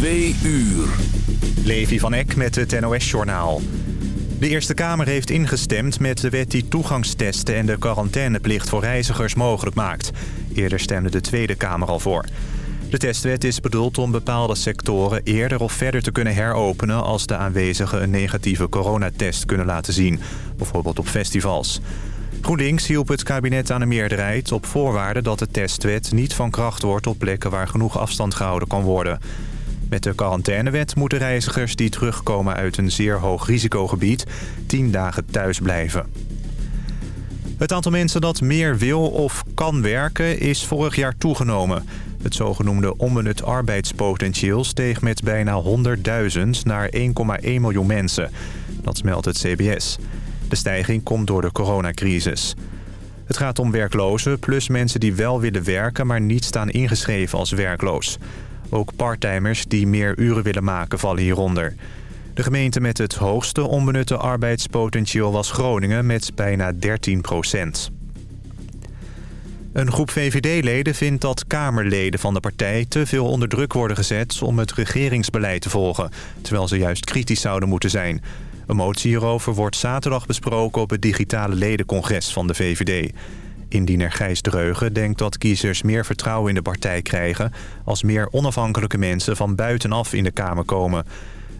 Twee uur. Levi van Eck met het NOS-journaal. De Eerste Kamer heeft ingestemd met de wet die toegangstesten... en de quarantaineplicht voor reizigers mogelijk maakt. Eerder stemde de Tweede Kamer al voor. De testwet is bedoeld om bepaalde sectoren eerder of verder te kunnen heropenen... als de aanwezigen een negatieve coronatest kunnen laten zien. Bijvoorbeeld op festivals. GroenLinks hielp het kabinet aan de meerderheid op voorwaarde dat de testwet niet van kracht wordt op plekken waar genoeg afstand gehouden kan worden. Met de quarantainewet moeten reizigers die terugkomen uit een zeer hoog risicogebied tien dagen thuis blijven. Het aantal mensen dat meer wil of kan werken is vorig jaar toegenomen. Het zogenoemde onbenut arbeidspotentieel steeg met bijna 100.000 naar 1,1 miljoen mensen. Dat meldt het CBS. De stijging komt door de coronacrisis. Het gaat om werklozen plus mensen die wel willen werken... maar niet staan ingeschreven als werkloos. Ook parttimers die meer uren willen maken vallen hieronder. De gemeente met het hoogste onbenutte arbeidspotentieel was Groningen met bijna 13 procent. Een groep VVD-leden vindt dat Kamerleden van de partij te veel onder druk worden gezet om het regeringsbeleid te volgen, terwijl ze juist kritisch zouden moeten zijn. Een motie hierover wordt zaterdag besproken op het digitale ledencongres van de VVD. Indiener Gijs Dreugen denkt dat kiezers meer vertrouwen in de partij krijgen... als meer onafhankelijke mensen van buitenaf in de Kamer komen.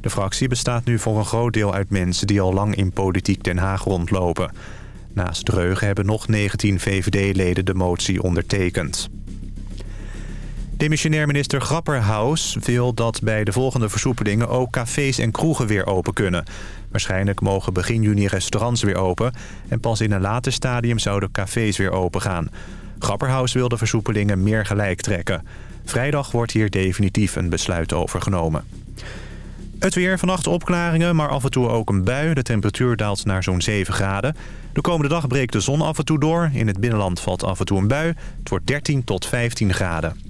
De fractie bestaat nu voor een groot deel uit mensen die al lang in politiek Den Haag rondlopen. Naast Dreugen hebben nog 19 VVD-leden de motie ondertekend. Demissionair minister Grapperhaus wil dat bij de volgende versoepelingen ook cafés en kroegen weer open kunnen. Waarschijnlijk mogen begin juni restaurants weer open en pas in een later stadium zouden cafés weer open gaan. Grapperhaus wil de versoepelingen meer gelijk trekken. Vrijdag wordt hier definitief een besluit over genomen. Het weer, vannacht opklaringen, maar af en toe ook een bui. De temperatuur daalt naar zo'n 7 graden. De komende dag breekt de zon af en toe door. In het binnenland valt af en toe een bui. Het wordt 13 tot 15 graden.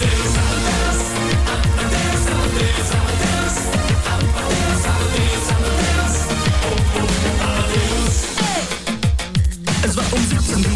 Amadeus. Es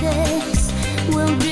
We'll be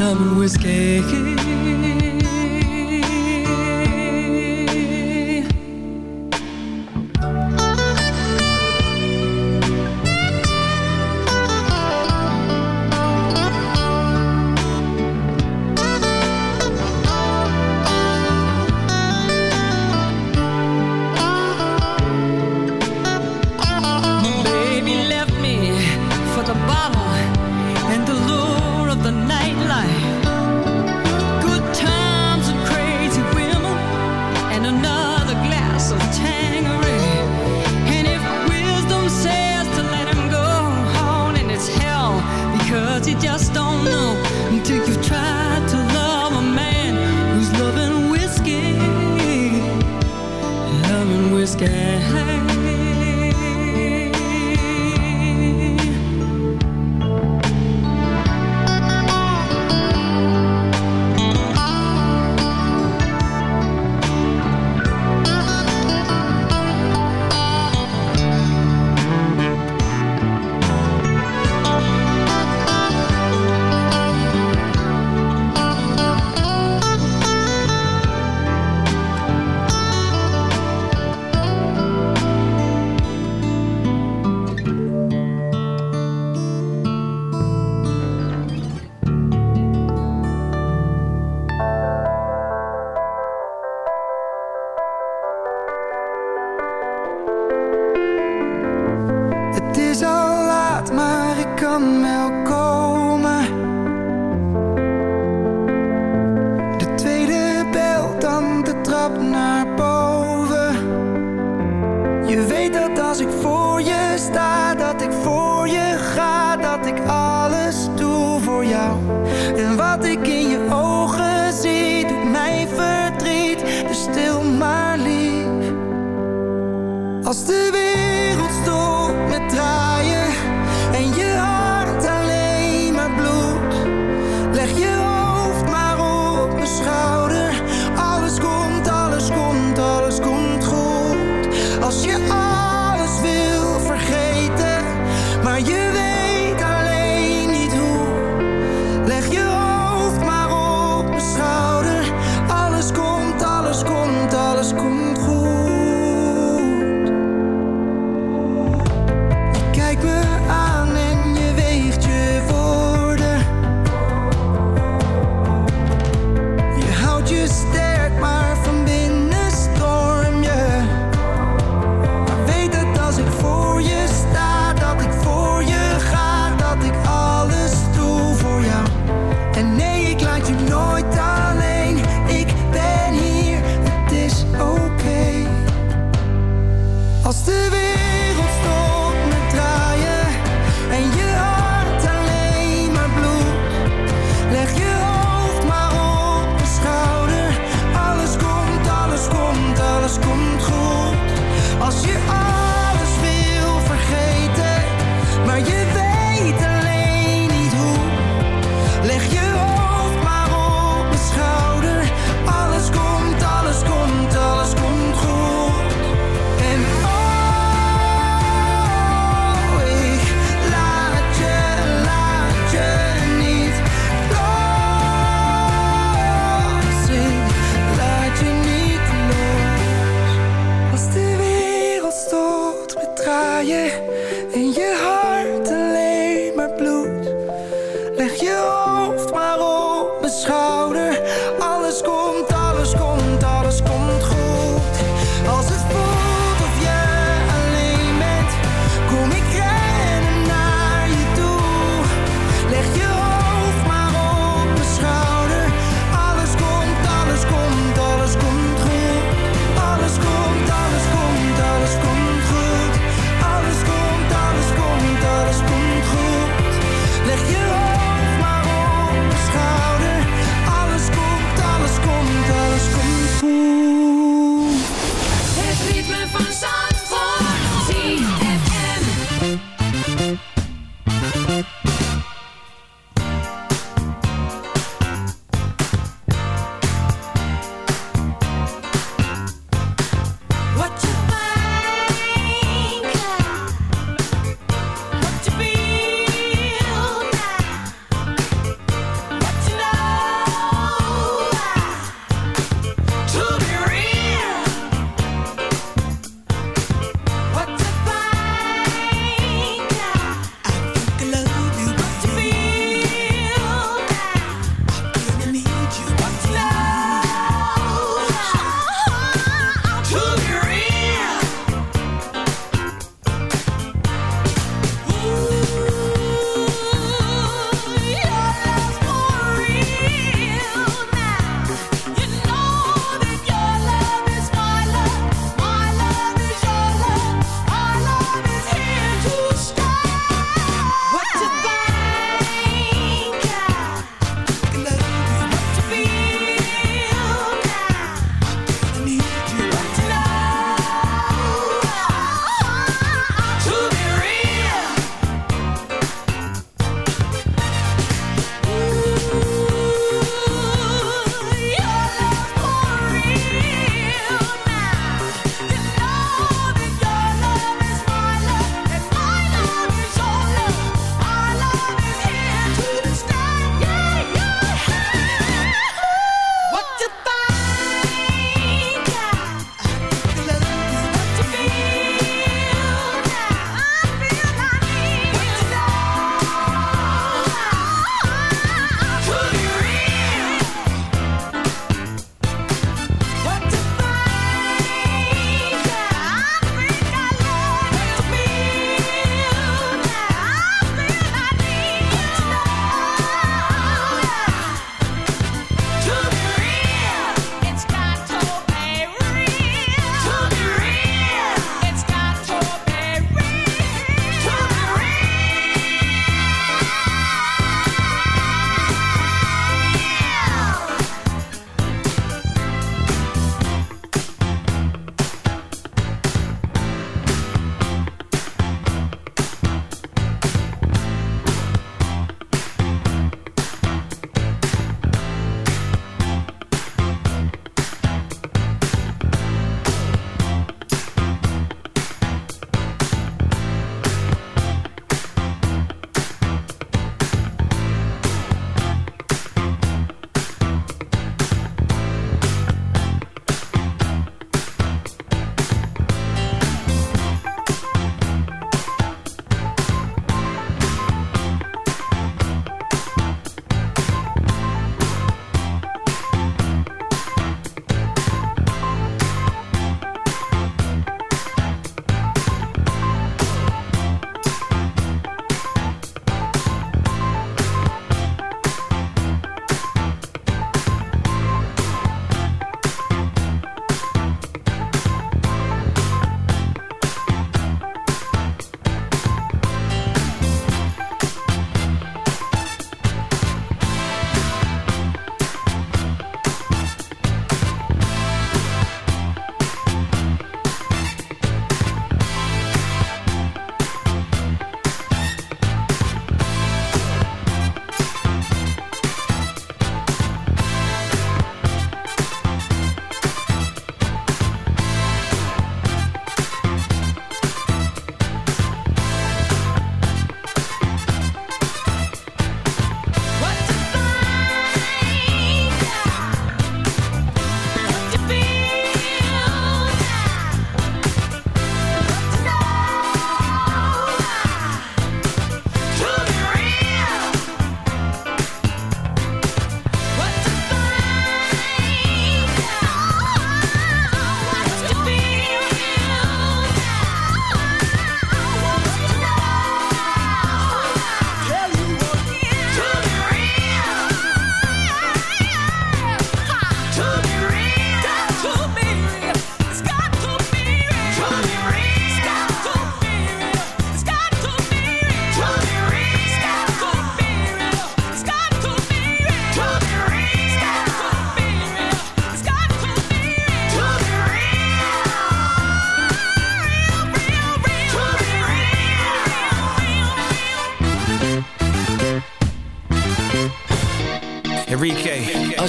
cinnamon whiskey. just don't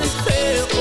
what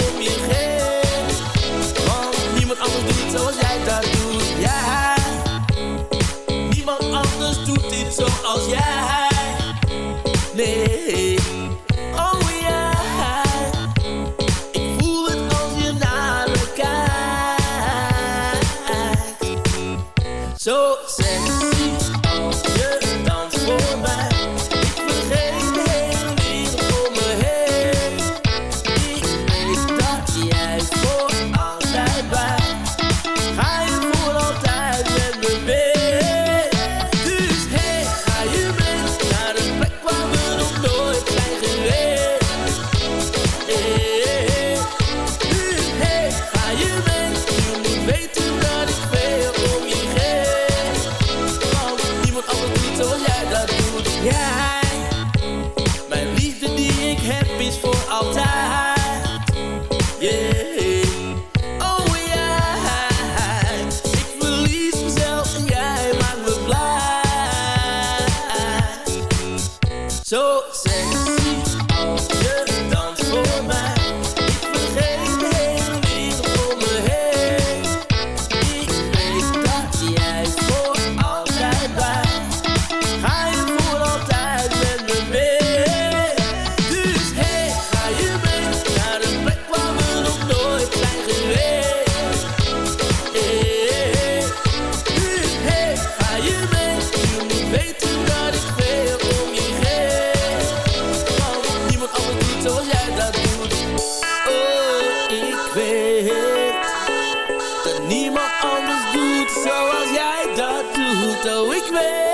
weg.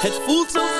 Het voelt zo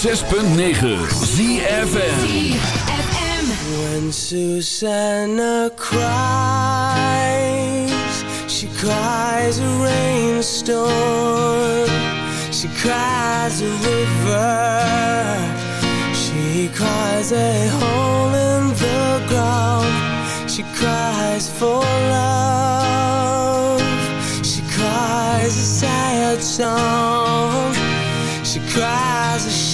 106.9 ZFN When Susanna cries She cries a rainstorm She cries a river. She cries a hole in the ground. She cries for love She cries a sad song. She cries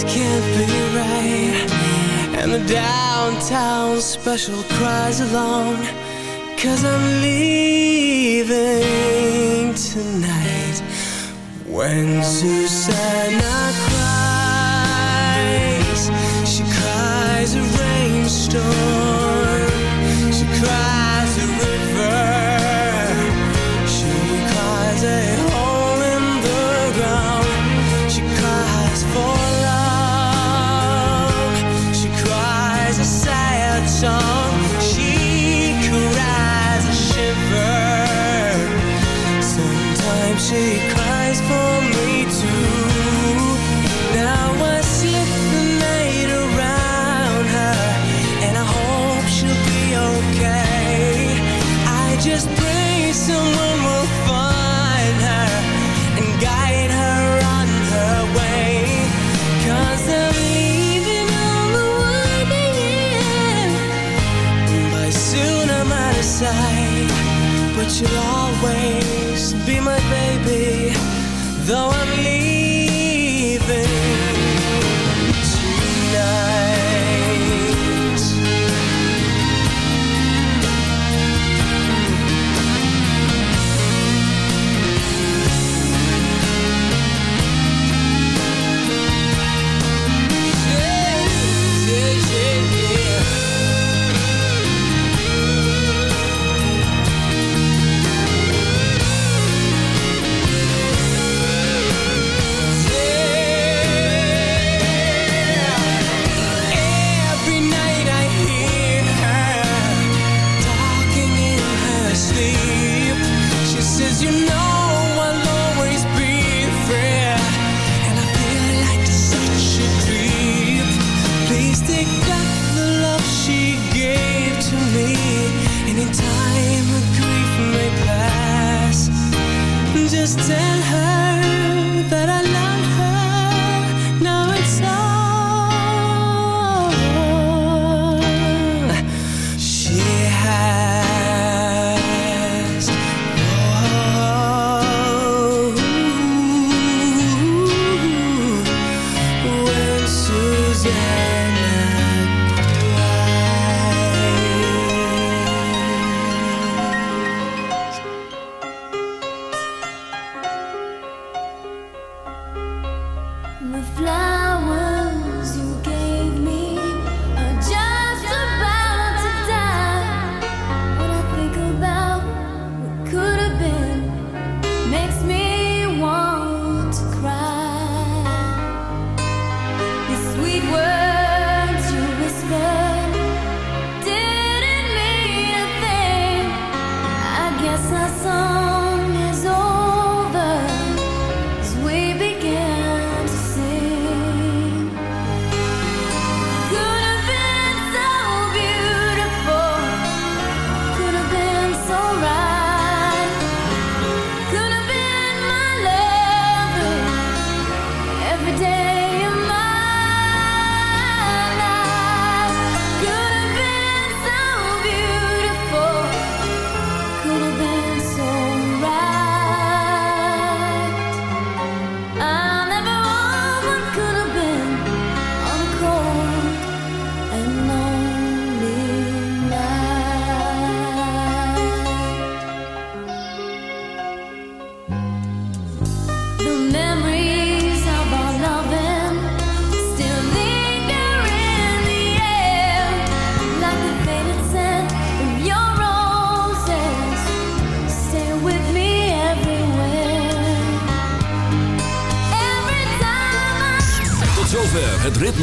this can't be right. And the downtown special cries alone Cause I'm leaving tonight. When Susanna cries She cries a rainstorm. She cries